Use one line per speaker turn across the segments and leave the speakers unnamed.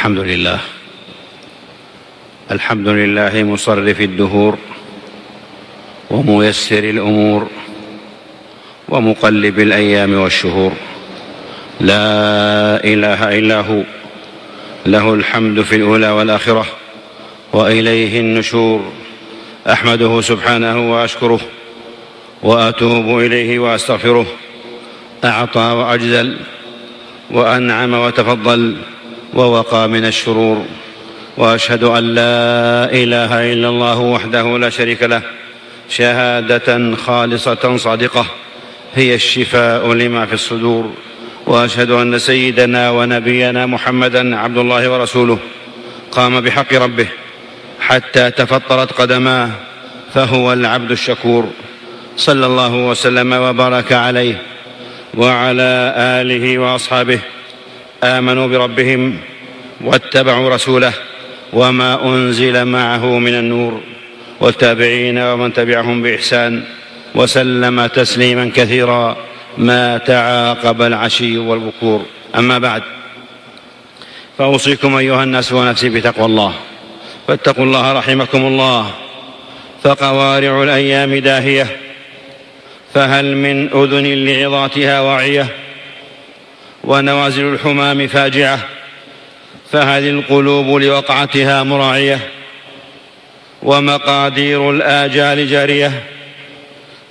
الحمد لله الحمد لله مصرف الدهور وميسر الأمور ومقلب الأيام والشهور لا إله إلا هو له الحمد في الأولى والآخرة وإليه النشور أحمده سبحانه وأشكره وأتوب إليه وأستغفره أعطى وأجزل وأنعم وتفضل ووقى من الشرور واشهد ان لا اله الا الله وحده لا شريك له شهاده خالصه صادقه هي الشفاء لما في الصدور واشهد ان سيدنا ونبينا محمدا عبد الله ورسوله قام بحق ربه حتى تفطرت قدماه فهو العبد الشكور صلى الله وسلم وبارك عليه وعلى اله واصحابه امنوا بربهم واتبعوا رسوله وما انزل معه من النور والتابعين ومن تبعهم باحسان وسلم تسليما كثيرا ما تعاقب العشي والبكور اما بعد فاوصيكم ايها الناس ونفسي بتقوى الله فاتقوا الله رحمكم الله فقوارع الايام داهيه فهل من اذن لعظاتها واعيه ونوازل الحمام فاجعة فهل القلوب لوقعتها مراعية ومقادير الآجال جارية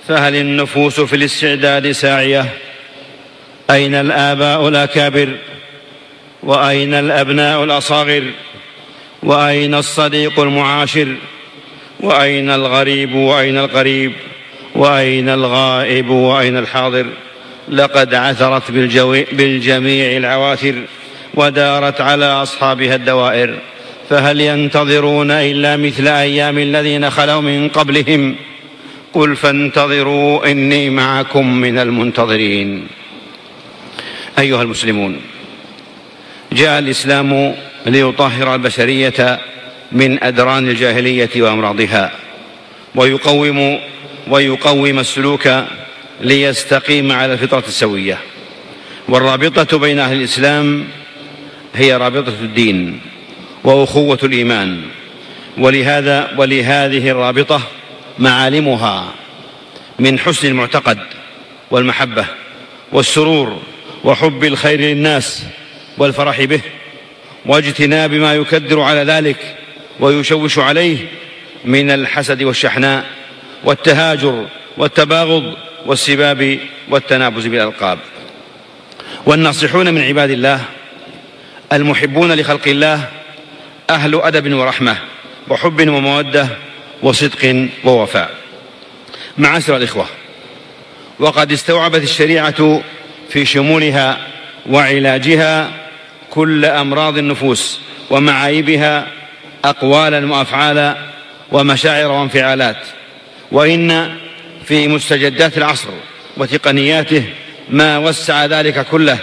فهل النفوس في الاستعداد ساعية أين الآباء الأكابر وأين الأبناء الأصاغر وأين الصديق المعاشر وأين الغريب وأين القريب وأين الغائب وأين الحاضر لقد عثرت بالجميع العواثر ودارت على أصحابها الدوائر فهل ينتظرون إلا مثل أيام الذين خلوا من قبلهم قل فانتظروا إني معكم من المنتظرين أيها المسلمون جاء الإسلام ليطهر البشرية من أدران الجاهلية وأمراضها ويقوم ويقوم السلوك ليستقيم على الفطرة السوية والرابطة بين أهل الإسلام هي رابطة الدين وأخوة الإيمان ولهذا ولهذه الرابطة معالمها من حسن المعتقد والمحبة والسرور وحب الخير للناس والفرح به واجتناب ما يكدر على ذلك ويشوش عليه من الحسد والشحناء والتهاجر والتباغض والسباب والتنابز بالألقاب والناصحون من عباد الله المحبون لخلق الله أهل أدب ورحمة وحب ومودة وصدق ووفاء معاشر الإخوة وقد استوعبت الشريعة في شمولها وعلاجها كل أمراض النفوس ومعايبها أقوالا وأفعالا ومشاعر وانفعالات وإن في مستجدات العصر وتقنياته ما وسع ذلك كله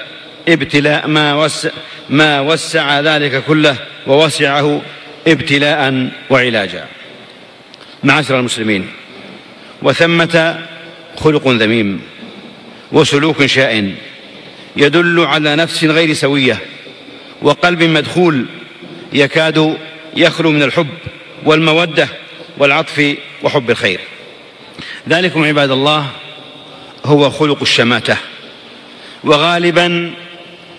ابتلاء ما وسع, ما وسع ذلك كله ووسعه ابتلاء وعلاجا معاشر المسلمين وثمة خلق ذميم وسلوك شائن يدل على نفس غير سوية وقلب مدخول يكاد يخلو من الحب والمودة والعطف وحب الخير ذلكم عباد الله هو خلق الشماتة وغالبا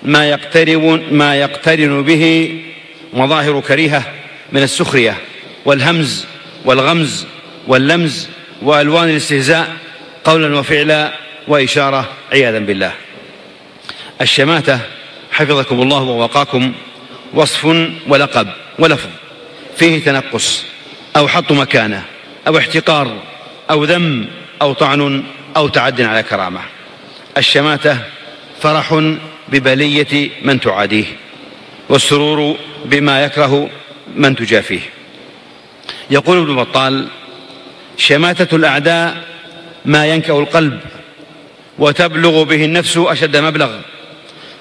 ما يقترن ما يقترن به مظاهر كريهة من السخرية والهمز والغمز واللمز وألوان الاستهزاء قولا وفعلا وإشارة عياذا بالله الشماتة حفظكم الله ووقاكم وصف ولقب ولفظ فيه تنقص أو حط مكانه أو احتقار أو ذم أو طعن أو تعد على كرامة الشماتة فرح ببلية من تعاديه والسرور بما يكره من تجافيه يقول ابن بطال شماتة الأعداء ما ينكأ القلب وتبلغ به النفس أشد مبلغ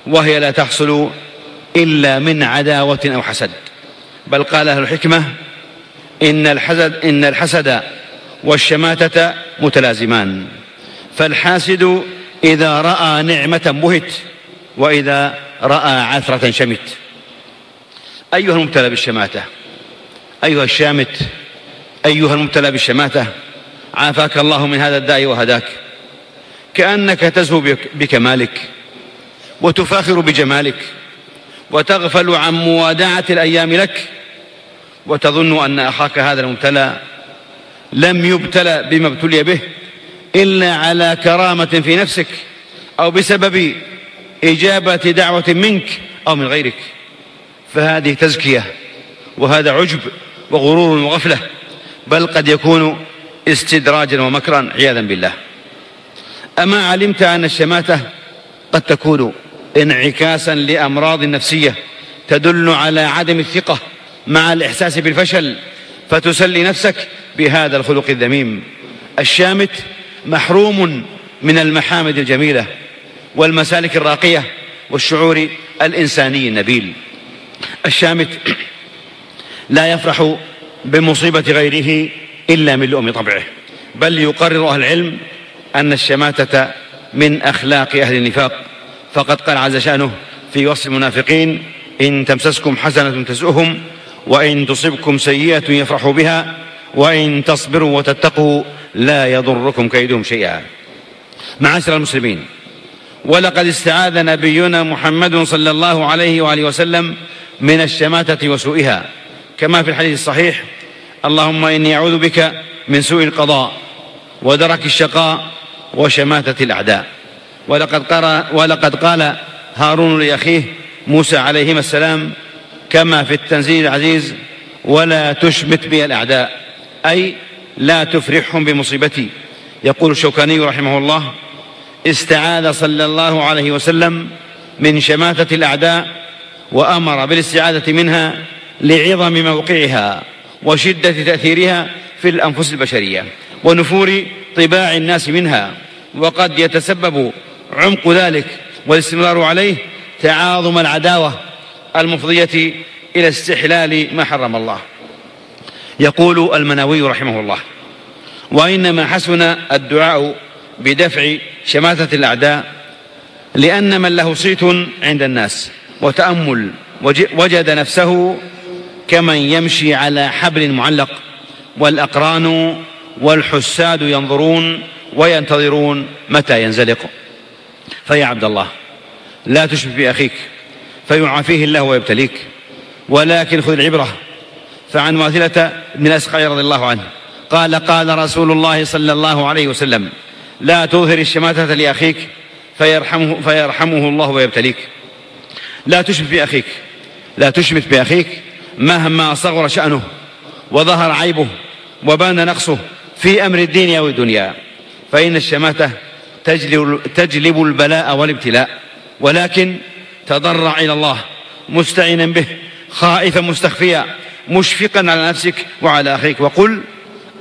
وهي لا تحصل إلا من عداوة أو حسد بل قال أهل الحكمة إن الحسد, إن الحسد والشماتة متلازمان فالحاسد إذا رأى نعمة مهت وإذا رأى عثرة شمت أيها المبتلى بالشماتة أيها الشامت أيها المبتلى بالشماتة عافاك الله من هذا الداء وهداك كأنك تزهو بكمالك وتفاخر بجمالك وتغفل عن موادعة الأيام لك وتظن أن أخاك هذا المبتلى لم يبتلى بما ابتلي به إلا على كرامة في نفسك أو بسبب إجابة دعوة منك أو من غيرك فهذه تزكية وهذا عجب وغرور وغفلة بل قد يكون استدراجا ومكرا عياذا بالله أما علمت أن الشماتة قد تكون انعكاسا لأمراض نفسية تدل على عدم الثقة مع الإحساس بالفشل فتسلي نفسك بهذا الخلق الذميم الشامت محروم من المحامد الجميلة والمسالك الراقية والشعور الإنساني النبيل الشامت لا يفرح بمصيبة غيره إلا من لؤم طبعه بل يقرر أهل العلم أن الشماتة من أخلاق أهل النفاق فقد قال عز شأنه في وصف المنافقين إن تمسسكم حسنة تسؤهم وإن تصبكم سيئة يفرحوا بها وإن تصبروا وتتقوا لا يضركم كيدهم شيئا معاشر المسلمين ولقد استعاذ نبينا محمد صلى الله عليه وآله وسلم من الشماتة وسوئها كما في الحديث الصحيح اللهم إني أعوذ بك من سوء القضاء ودرك الشقاء وشماتة الأعداء ولقد, قرأ ولقد قال هارون لأخيه موسى عليهما السلام كما في التنزيل العزيز ولا تشمت بي الأعداء أي لا تفرحهم بمصيبتي يقول الشوكاني رحمه الله استعاذ صلى الله عليه وسلم من شماتة الأعداء وأمر بالاستعاذة منها لعظم موقعها وشدة تأثيرها في الأنفس البشرية ونفور طباع الناس منها وقد يتسبب عمق ذلك والاستمرار عليه تعاظم العداوة المفضية إلى استحلال ما حرم الله يقول المناوي رحمه الله وإنما حسن الدعاء بدفع شماتة الأعداء لأن من له صيت عند الناس وتأمل وجد نفسه كمن يمشي على حبل معلق والأقران والحساد ينظرون وينتظرون متى ينزلق فيا عبد الله لا تشبه بأخيك فيعافيه الله ويبتليك ولكن خذ العبرة فعن معتلة بن أسقعي رضي الله عنه قال قال رسول الله صلى الله عليه وسلم لا تظهر الشماتة لأخيك فيرحمه, فيرحمه الله ويبتليك لا تشمت بأخيك لا تشمت بأخيك مهما صغر شأنه وظهر عيبه وبان نقصه في أمر الدين أو الدنيا فإن الشماتة تجلب, تجلب البلاء والابتلاء ولكن تضرع إلى الله مستعينا به خائفا مستخفيا مشفقا على نفسك وعلى أخيك وقل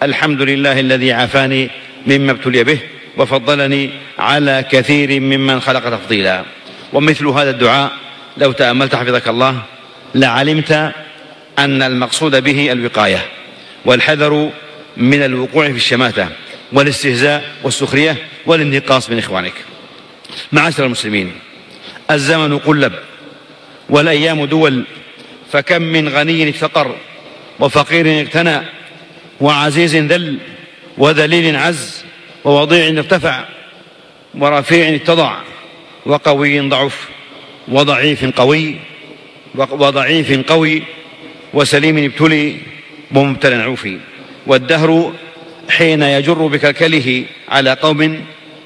الحمد لله الذي عافاني مما ابتلي به وفضلني على كثير ممن خلق تفضيلا ومثل هذا الدعاء لو تأملت حفظك الله لعلمت أن المقصود به الوقاية والحذر من الوقوع في الشماتة والاستهزاء والسخرية والانتقاص من إخوانك معاشر المسلمين الزمن قلب والأيام دول فكم من غني افتقر وفقير اغتنى وعزيز ذل وذليل عز ووضيع ارتفع ورفيع اتضع وقوي ضعف وضعيف قوي وضعيف قوي وسليم ابتلي ومبتلى عوفي والدهر حين يجر بكلكله على قوم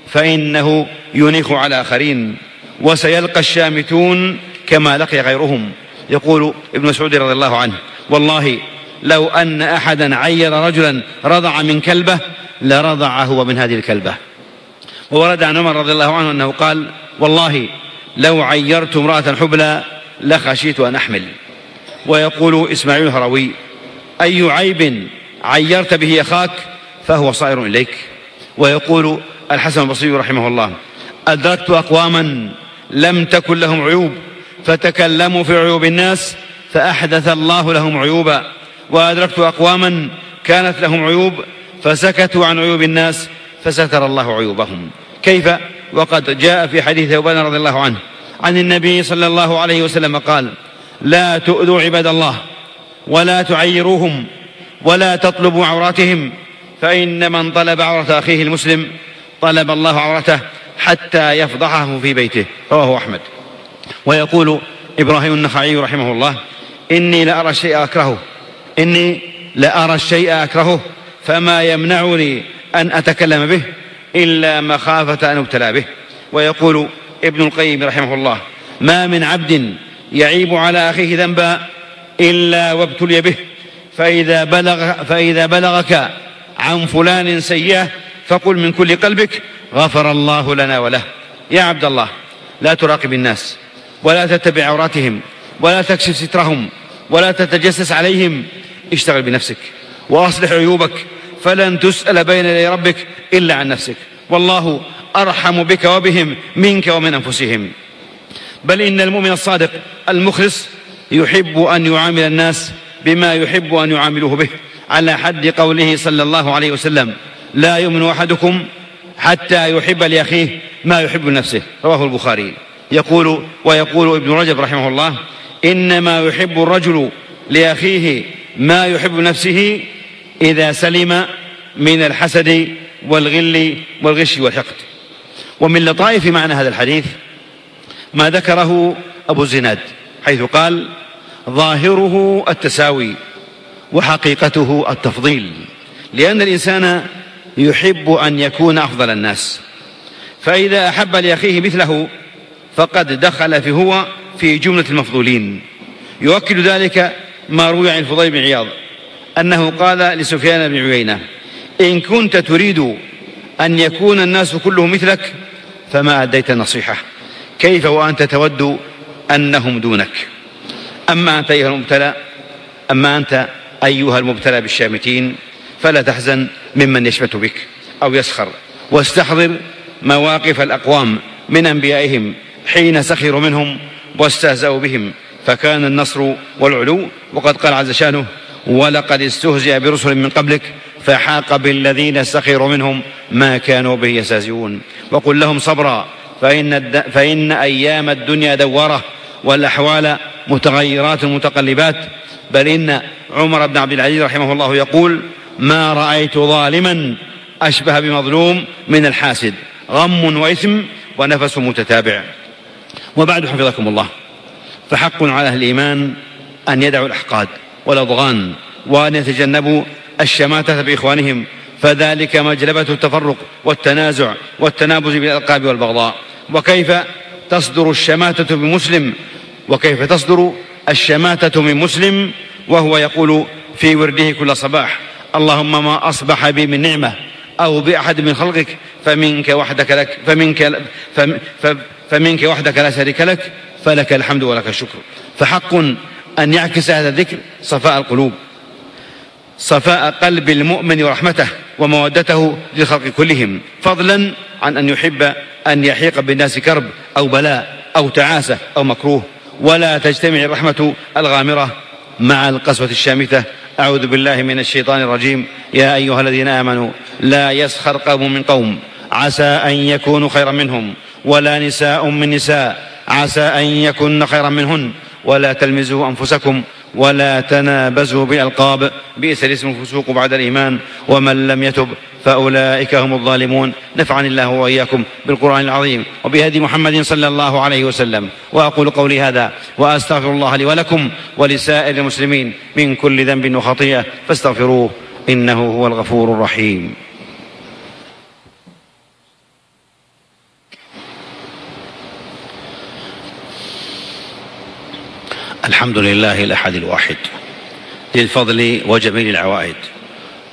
فإنه ينيخ على آخرين وسيلقى الشامتون كما لقي غيرهم يقول ابن مسعود رضي الله عنه والله لو أن أحدا عير رجلا رضع من كلبة لرضع هو من هذه الكلبة وورد عن عمر رضي الله عنه أنه قال والله لو عيرت امرأة حبلى لخشيت أن أحمل ويقول إسماعيل الهروي أي عيب عيرت به أخاك فهو صائر إليك ويقول الحسن البصري رحمه الله أدركت أقواما لم تكن لهم عيوب فتكلموا في عيوب الناس فأحدث الله لهم عيوبا وأدركت أقواما كانت لهم عيوب فسكتوا عن عيوب الناس فستر الله عيوبهم كيف وقد جاء في حديث أبان رضي الله عنه عن النبي صلى الله عليه وسلم قال لا تؤذوا عباد الله ولا تعيروهم ولا تطلبوا عوراتهم فإن من طلب عورة أخيه المسلم طلب الله عورته حتى يفضحه في بيته رواه أحمد ويقول إبراهيم النخعي رحمه الله إني لأرى الشيء أكرهه إني لأرى الشيء أكرهه فما يمنعني أن أتكلم به إلا مخافة أن أبتلى به ويقول ابن القيم رحمه الله ما من عبد يعيب على أخيه ذنبا إلا وابتلي به فإذا, بلغ فإذا بلغك عن فلان سيئة فقل من كل قلبك غفر الله لنا وله يا عبد الله لا تراقب الناس ولا تتبع عوراتهم ولا تكشف سترهم ولا تتجسس عليهم اشتغل بنفسك وأصلح عيوبك فلن تسأل بين يدي ربك إلا عن نفسك والله أرحم بك وبهم منك ومن أنفسهم بل إن المؤمن الصادق المخلص يحب أن يعامل الناس بما يحب أن يعاملوه به على حد قوله صلى الله عليه وسلم لا يؤمن أحدكم حتى يحب لأخيه ما يحب لنفسه رواه البخاري يقول ويقول ابن رجب رحمه الله إنما يحب الرجل لأخيه ما يحب نفسه إذا سلم من الحسد والغل والغش والحقد ومن لطائف معنى هذا الحديث ما ذكره أبو الزناد حيث قال ظاهره التساوي وحقيقته التفضيل لأن الإنسان يحب أن يكون أفضل الناس فإذا أحب لأخيه مثله فقد دخل في هو في جملة المفضولين يؤكد ذلك ما روي عن الفضيل بن عياض أنه قال لسفيان بن عيينة إن كنت تريد أن يكون الناس كلهم مثلك فما أديت النصيحة كيف وأنت تود أنهم دونك أما أنت أيها المبتلى أما أنت أيها المبتلى بالشامتين فلا تحزن ممن يشمت بك أو يسخر واستحضر مواقف الأقوام من أنبيائهم حين سخروا منهم واستهزأوا بهم فكان النصر والعلو وقد قال عز شانه ولقد استهزئ برسل من قبلك فحاق بالذين سخروا منهم ما كانوا به يستهزئون وقل لهم صبرا فإن, الد... فإن أيام الدنيا دوارة والأحوال متغيرات متقلبات بل إن عمر بن عبد العزيز رحمه الله يقول ما رأيت ظالما أشبه بمظلوم من الحاسد غم وإثم ونفس متتابع وبعد حفظكم الله فحق على أهل الإيمان أن يدعوا الأحقاد والأضغان وأن يتجنبوا الشماتة بإخوانهم فذلك مجلبة التفرق والتنازع والتنابز بالألقاب والبغضاء وكيف تصدر الشماتة بمسلم وكيف تصدر الشماتة من مسلم وهو يقول في ورده كل صباح اللهم ما أصبح بي من نعمة أو بأحد من خلقك فمنك وحدك لك فمنك, فم فمنك وحدك لا شريك لك فلك الحمد ولك الشكر فحق أن يعكس هذا الذكر صفاء القلوب صفاء قلب المؤمن ورحمته ومودته للخلق كلهم فضلا عن أن يحب أن يحيق بالناس كرب أو بلاء أو تعاسة أو مكروه ولا تجتمع الرحمة الغامرة مع القسوة الشامتة أعوذ بالله من الشيطان الرجيم يا أيها الذين آمنوا لا يسخر قوم من قوم عسى أن يكونوا خيرا منهم ولا نساء من نساء عسى أن يكن خيرا منهن ولا تلمزوا أنفسكم ولا تنابزوا بألقاب بئس الاسم الفسوق بعد الإيمان ومن لم يتب فأولئك هم الظالمون نفعني الله وإياكم بالقرآن العظيم وبهدي محمد صلى الله عليه وسلم وأقول قولي هذا وأستغفر الله لي ولكم ولسائر المسلمين من كل ذنب وخطيئة فاستغفروه إنه هو الغفور الرحيم الحمد لله الأحد الواحد ذي الفضل وجميل العوائد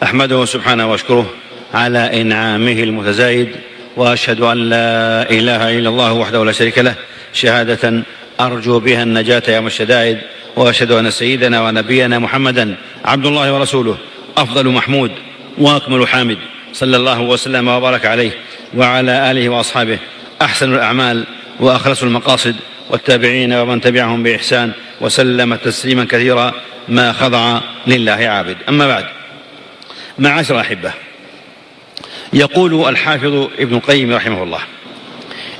أحمده سبحانه وأشكره على إنعامه المتزايد وأشهد أن لا إله إلا الله وحده لا شريك له شهادة أرجو بها النجاة يوم الشدائد وأشهد أن سيدنا ونبينا محمدا عبد الله ورسوله أفضل محمود وأكمل حامد صلى الله وسلم وبارك عليه وعلى آله وأصحابه أحسن الأعمال وأخلص المقاصد والتابعين ومن تبعهم بإحسان وسلم تسليما كثيرا ما خضع لله عابد أما بعد معاشر أحبة يقول الحافظ ابن القيم رحمه الله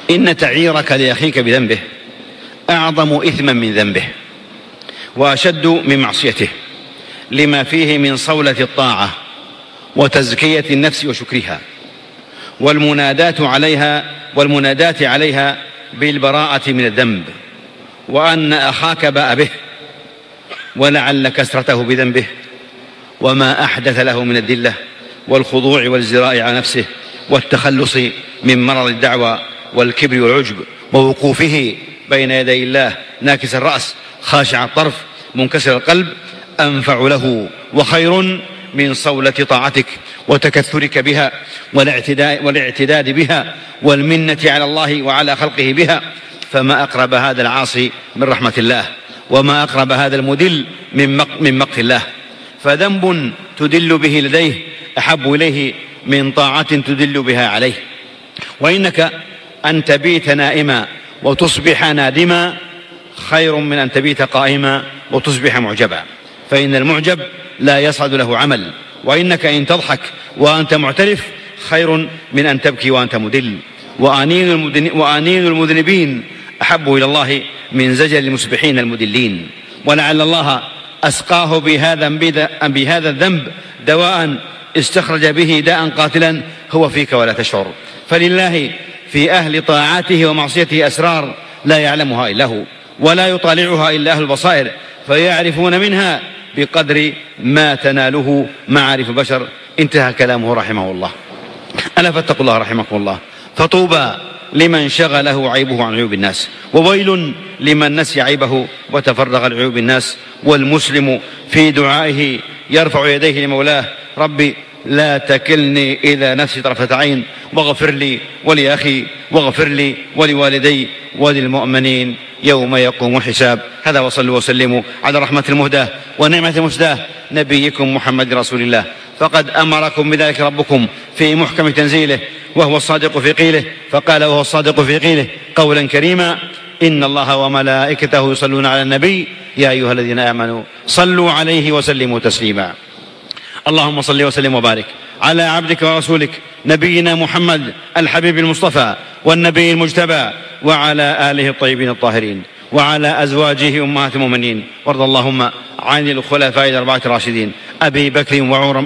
إن تعيرك لأخيك بذنبه أعظم إثما من ذنبه وأشد من معصيته لما فيه من صولة الطاعة وتزكية النفس وشكرها والمنادات عليها والمنادات عليها بالبراءة من الذنب وأن أخاك باء به ولعل كسرته بذنبه وما أحدث له من الدلة والخضوع والزراء على نفسه والتخلص من مرض الدعوة والكبر والعجب ووقوفه بين يدي الله ناكس الرأس خاشع الطرف منكسر القلب أنفع له وخير من صولة طاعتك وتكثرك بها والاعتداد بها والمنة على الله وعلى خلقه بها فما أقرب هذا العاصي من رحمة الله وما أقرب هذا المدل من مق من مقت الله فذنب تدل به لديه أحب إليه من طاعة تدل بها عليه وإنك أن تبيت نائما وتصبح نادما خير من أن تبيت قائما وتصبح معجبا فإن المعجب لا يصعد له عمل وإنك إن تضحك وأنت معترف خير من أن تبكي وأنت مدل وأنين المذنبين أحب إلى الله من زجر المسبحين المدلين ولعل الله أسقاه بهذا بهذا الذنب دواء استخرج به داء قاتلا هو فيك ولا تشعر فلله في أهل طاعاته ومعصيته أسرار لا يعلمها إلا هو ولا يطالعها إلا أهل البصائر فيعرفون منها بقدر ما تناله معارف البشر انتهى كلامه رحمه الله ألا فاتقوا الله رحمكم الله فطوبى لمن شغله عيبه عن عيوب الناس وويل لمن نسي عيبه وتفرغ لعيوب الناس والمسلم في دعائه يرفع يديه لمولاه ربي لا تكلني إلى نفسي طرفة عين واغفر لي ولأخي واغفر لي ولوالدي وللمؤمنين يوم يقوم الحساب هذا وصلوا وسلموا على رحمة المهداة ونعمة المسدى نبيكم محمد رسول الله فقد أمركم بذلك ربكم في محكم تنزيله وهو الصادق في قيله فقال وهو الصادق في قيله قولا كريما إن الله وملائكته يصلون على النبي يا أيها الذين آمنوا صلوا عليه وسلموا تسليما اللهم صل وسلم وبارك على عبدك ورسولك نبينا محمد الحبيب المصطفى والنبي المجتبى وعلى آله الطيبين الطاهرين وعلى أزواجه أمهات المؤمنين وارض اللهم عن الخلفاء الأربعة الراشدين أبي بكر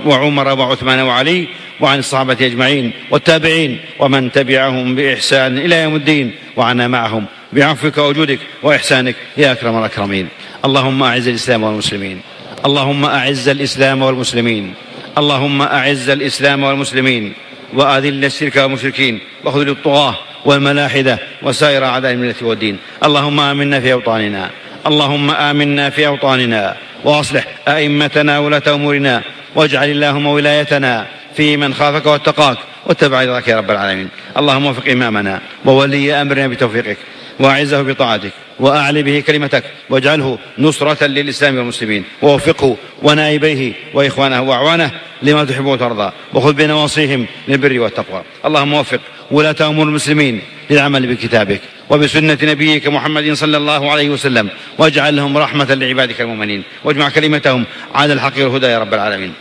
وعمر وعثمان وعلي وعن الصحابة أجمعين والتابعين ومن تبعهم بإحسان إلى يوم الدين وعنا معهم بعفوك وجودك وإحسانك يا أكرم الأكرمين اللهم أعز الإسلام والمسلمين اللهم أعز الإسلام والمسلمين اللهم أعز الإسلام والمسلمين وأذل الشرك والمشركين وخذل الطغاة والملاحدة وسائر أعداء الملة والدين اللهم آمنا في أوطاننا اللهم آمنا في أوطاننا وأصلح أئمتنا ولاة أمورنا واجعل اللهم ولايتنا في من خافك واتقاك واتبع رضاك يا رب العالمين اللهم وفق إمامنا وولي أمرنا بتوفيقك وأعزه بطاعتك وأعل به كلمتك واجعله نصرة للإسلام والمسلمين ووفقه ونائبيه وإخوانه وأعوانه لما تحب وترضى وخذ بنواصيهم للبر والتقوى اللهم وفق ولاة أمور المسلمين للعمل بكتابك وبسنة نبيك محمد صلى الله عليه وسلم واجعل لهم رحمة لعبادك المؤمنين واجمع كلمتهم على الحق والهدى يا رب العالمين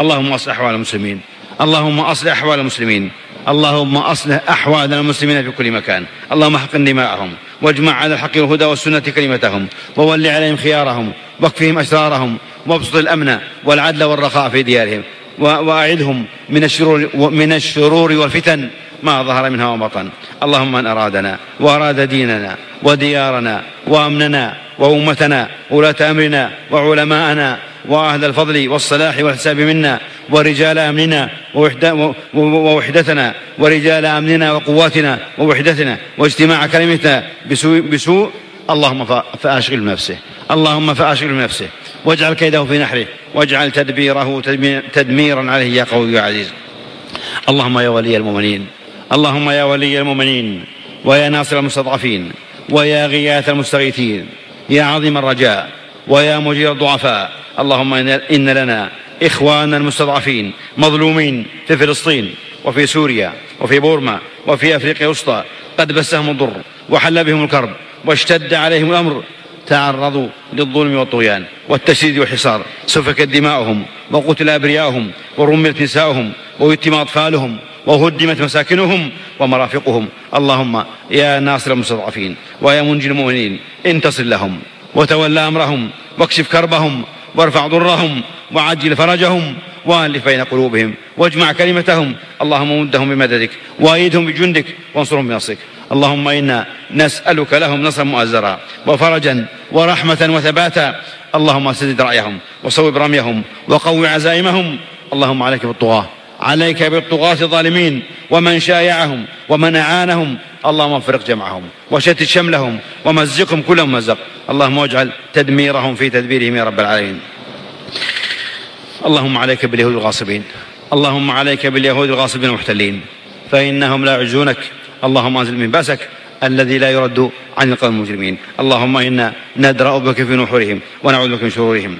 اللهم أصلح أحوال المسلمين اللهم أصلح أحوال المسلمين اللهم أصلح أحوال المسلمين في كل مكان اللهم احقن دماءهم واجمع على الحق والهدى والسنة كلمتهم وول عليهم خيارهم واكفهم أشرارهم وابسط الأمن والعدل والرخاء في ديارهم وأعدهم من الشرور, من الشرور والفتن ما ظهر منها وما بطن اللهم من أرادنا وأراد ديننا وديارنا وأمننا وأمتنا ولاة أمرنا وعلماءنا وأهل الفضل والصلاح والحساب منا ورجال أمننا ووحدتنا ورجال أمننا وقواتنا ووحدتنا واجتماع كلمتنا بسوء, بسوء اللهم فأشغل نفسه اللهم فأشغل نفسه واجعل كيده في نحره واجعل تدبيره تدميرا عليه يا قوي يا عزيز اللهم يا ولي المؤمنين اللهم يا ولي المؤمنين ويا ناصر المستضعفين ويا غياث المستغيثين يا عظيم الرجاء ويا مجير الضعفاء اللهم إن لنا إخواننا المستضعفين مظلومين في فلسطين وفي سوريا وفي بورما وفي أفريقيا الوسطى قد بسهم الضر وحل بهم الكرب واشتد عليهم الأمر تعرضوا للظلم والطغيان والتشديد والحصار سفكت دماؤهم وقتل أبرياؤهم ورمت نساؤهم ويتم أطفالهم وهدمت مساكنهم ومرافقهم اللهم يا ناصر المستضعفين ويا منجي المؤمنين انتصر لهم وتول امرهم واكشف كربهم وارفع ضرهم وعجل فرجهم والف بين قلوبهم واجمع كلمتهم اللهم مدهم بمددك وايدهم بجندك وانصرهم بنصرك اللهم انا نسالك لهم نصرا مؤزرا وفرجا ورحمه وثباتا اللهم سدد رايهم وصوب رميهم وقو عزائمهم اللهم عليك بالطغاه عليك بالطغاة الظالمين ومن شايعهم ومن أعانهم اللهم فرق جمعهم وشتت شملهم ومزقهم كل مزق اللهم اجعل تدميرهم في تدبيرهم يا رب العالمين اللهم عليك باليهود الغاصبين اللهم عليك باليهود الغاصبين المحتلين فإنهم لا يعجزونك اللهم أنزل من بأسك الذي لا يرد عن القوم المجرمين اللهم إنا ندرأ بك في نحورهم ونعوذ بك من شرورهم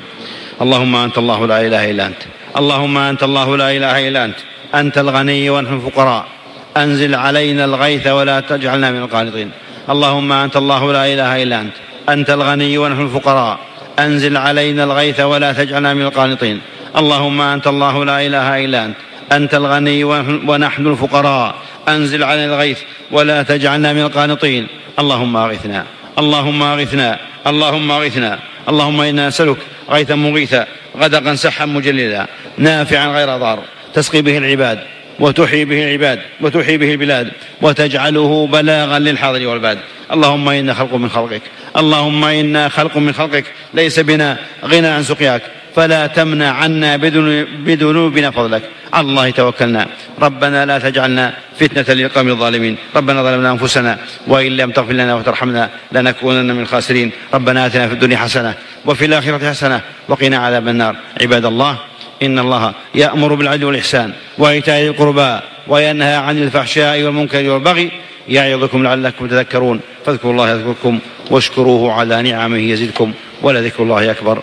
اللهم أنت الله لا إله إلا أنت اللهم أنت الله لا إله إلا أنت أنت الغني ونحن الفقراء أنزل علينا الغيث ولا تجعلنا من القانطين اللهم أنت الله لا إله إلا أنت أنت الغني ونحن الفقراء أنزل علينا الغيث ولا تجعلنا من القانطين اللهم أنت الله لا إله إلا أنت أنت الغني ونحن الفقراء أنزل علينا الغيث ولا تجعلنا من القانطين اللهم أغثنا اللهم أغثنا اللهم أغثنا اللهم إنا نسألك غيثا مغيثا غدقا سحا مجلدا نافعا غير ضار تسقي به العباد وتحيي به العباد وتحيي به البلاد وتجعله بلاغا للحاضر والبعد اللهم إنا خلق من خلقك اللهم إنا خلق من خلقك ليس بنا غنى عن سقياك فلا تمنع عنا بذنوبنا فضلك على الله توكلنا ربنا لا تجعلنا فتنة للقوم الظالمين ربنا ظلمنا أنفسنا وإن لم تغفر لنا وترحمنا لنكونن من الخاسرين ربنا آتنا في الدنيا حسنة وفي الآخرة حسنة وقنا عذاب النار عباد الله إن الله يأمر بالعدل والإحسان وإيتاء ذي القربى وينهى عن الفحشاء والمنكر والبغي يعظكم لعلكم تذكرون فاذكروا الله يذكركم واشكروه على نعمه يزدكم ولذكر الله أكبر